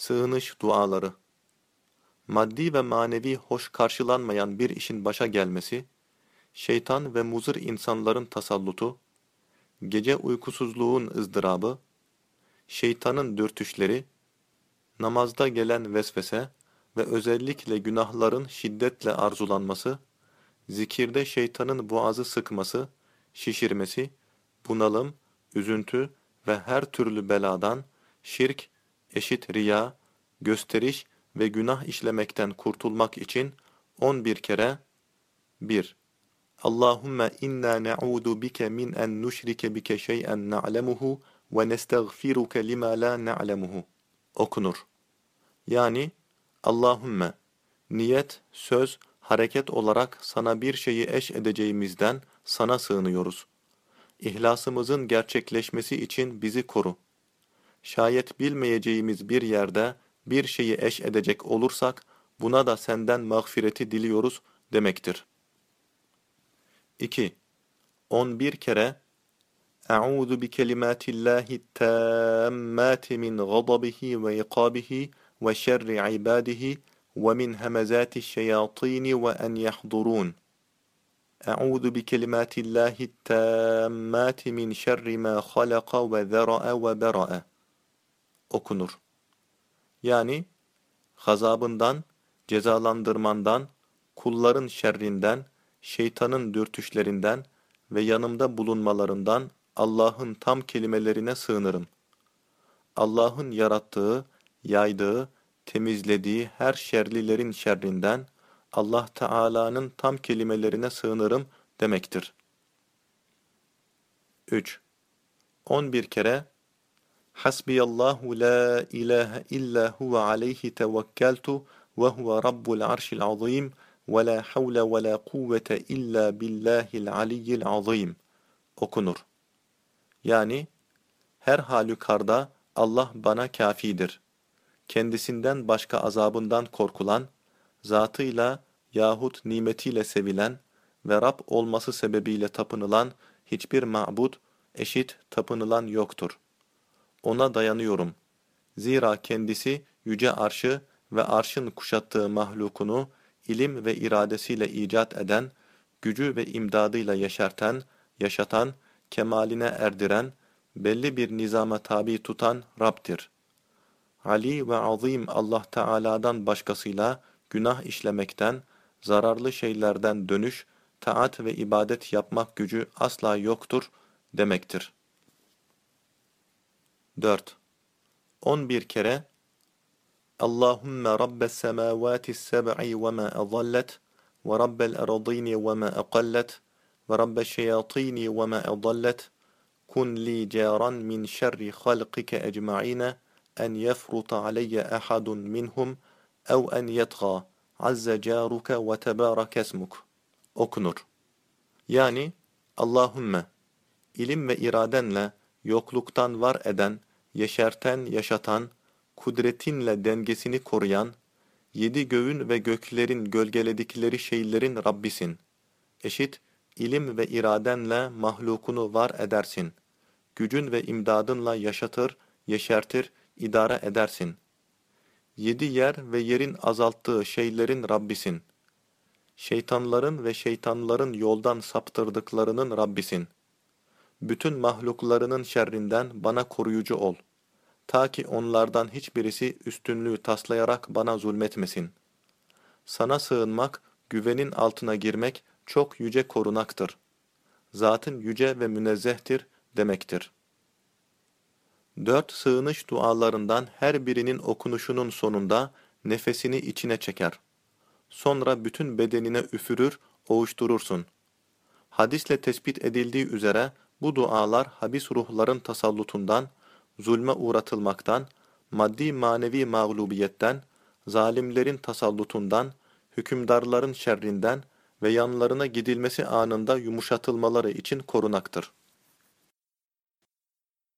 Sığınış duaları. Maddi ve manevi hoş karşılanmayan bir işin başa gelmesi, şeytan ve muzır insanların tasallutu, gece uykusuzluğun ızdırabı, şeytanın dürtüşleri, namazda gelen vesvese ve özellikle günahların şiddetle arzulanması, zikirde şeytanın boğazı sıkması, şişirmesi, bunalım, üzüntü ve her türlü beladan, şirk, eşit riya, gösteriş ve günah işlemekten kurtulmak için 11 kere 1. Allahümme inna na'udu bike min en nuşrike bike şey'en na'lemuhu ve nestağfiruke lima la na'lemuhu okunur. Yani Allahümme niyet, söz, hareket olarak sana bir şeyi eş edeceğimizden sana sığınıyoruz. İhlasımızın gerçekleşmesi için bizi koru. Şayet bilmeyeceğimiz bir yerde bir şeyi eş edecek olursak buna da senden mağfireti diliyoruz demektir. 2. 11 kere Eûzu bi kelimatillahi tammati min gadabihi ve iqabihi ve şerri ibadihi ve min hemezati şeyatini ve en bi kelimatillahi tammati min şerri ma halaka ve zera'a ve bera'a. Okunur. Yani gazabından, cezalandırmandan, kulların şerrinden, şeytanın dürtüşlerinden ve yanımda bulunmalarından Allah'ın tam kelimelerine sığınırım. Allah'ın yarattığı, yaydığı, temizlediği her şerlilerin şerrinden Allah Teala'nın tam kelimelerine sığınırım demektir. 3. 11 kere Hasbiyallahu la ilahe illa huve aleyhi tevekkeltu ve huve rabbul arşil azim ve la havle ve la kuvvete illa billahil aliyyil azim okunur. Yani her halükarda Allah bana kafidir. Kendisinden başka azabından korkulan, zatıyla yahut nimetiyle sevilen ve Rab olması sebebiyle tapınılan hiçbir ma'bud, eşit tapınılan yoktur. Ona dayanıyorum. Zira kendisi yüce arşı ve arşın kuşattığı mahlukunu ilim ve iradesiyle icat eden, gücü ve imdadıyla yeşerten, yaşatan, kemaline erdiren, belli bir nizama tabi tutan Rab'dir. Ali ve azim Allah Teala'dan başkasıyla günah işlemekten, zararlı şeylerden dönüş, taat ve ibadet yapmak gücü asla yoktur demektir. 4. 11 kere Allahümme Rabbes semavati seb'i ve ma azallet ve Rabbel eradini ve ma aqallet ve Rabbes şeyatini ve ma adallet kun li caran min şerri halqike ecma'ine en yefruta aleyye ahadun minhum ev en yetgâ azze caruke ve tebârek esmuk okunur. Yani Allahümme ilim ve iradenle yokluktan var eden, yeşerten, yaşatan, kudretinle dengesini koruyan, yedi göğün ve göklerin gölgeledikleri şeylerin Rabbisin. Eşit, ilim ve iradenle mahlukunu var edersin. Gücün ve imdadınla yaşatır, yeşertir, idare edersin. Yedi yer ve yerin azalttığı şeylerin Rabbisin. Şeytanların ve şeytanların yoldan saptırdıklarının Rabbisin.'' Bütün mahluklarının şerrinden bana koruyucu ol. Ta ki onlardan hiçbirisi üstünlüğü taslayarak bana zulmetmesin. Sana sığınmak, güvenin altına girmek çok yüce korunaktır. Zatın yüce ve münezzehtir demektir. Dört sığınış dualarından her birinin okunuşunun sonunda nefesini içine çeker. Sonra bütün bedenine üfürür, oğuşturursun. Hadisle tespit edildiği üzere bu dualar habis ruhların tasallutundan, zulme uğratılmaktan, maddi manevi mağlubiyetten, zalimlerin tasallutundan, hükümdarların şerrinden ve yanlarına gidilmesi anında yumuşatılmaları için korunaktır.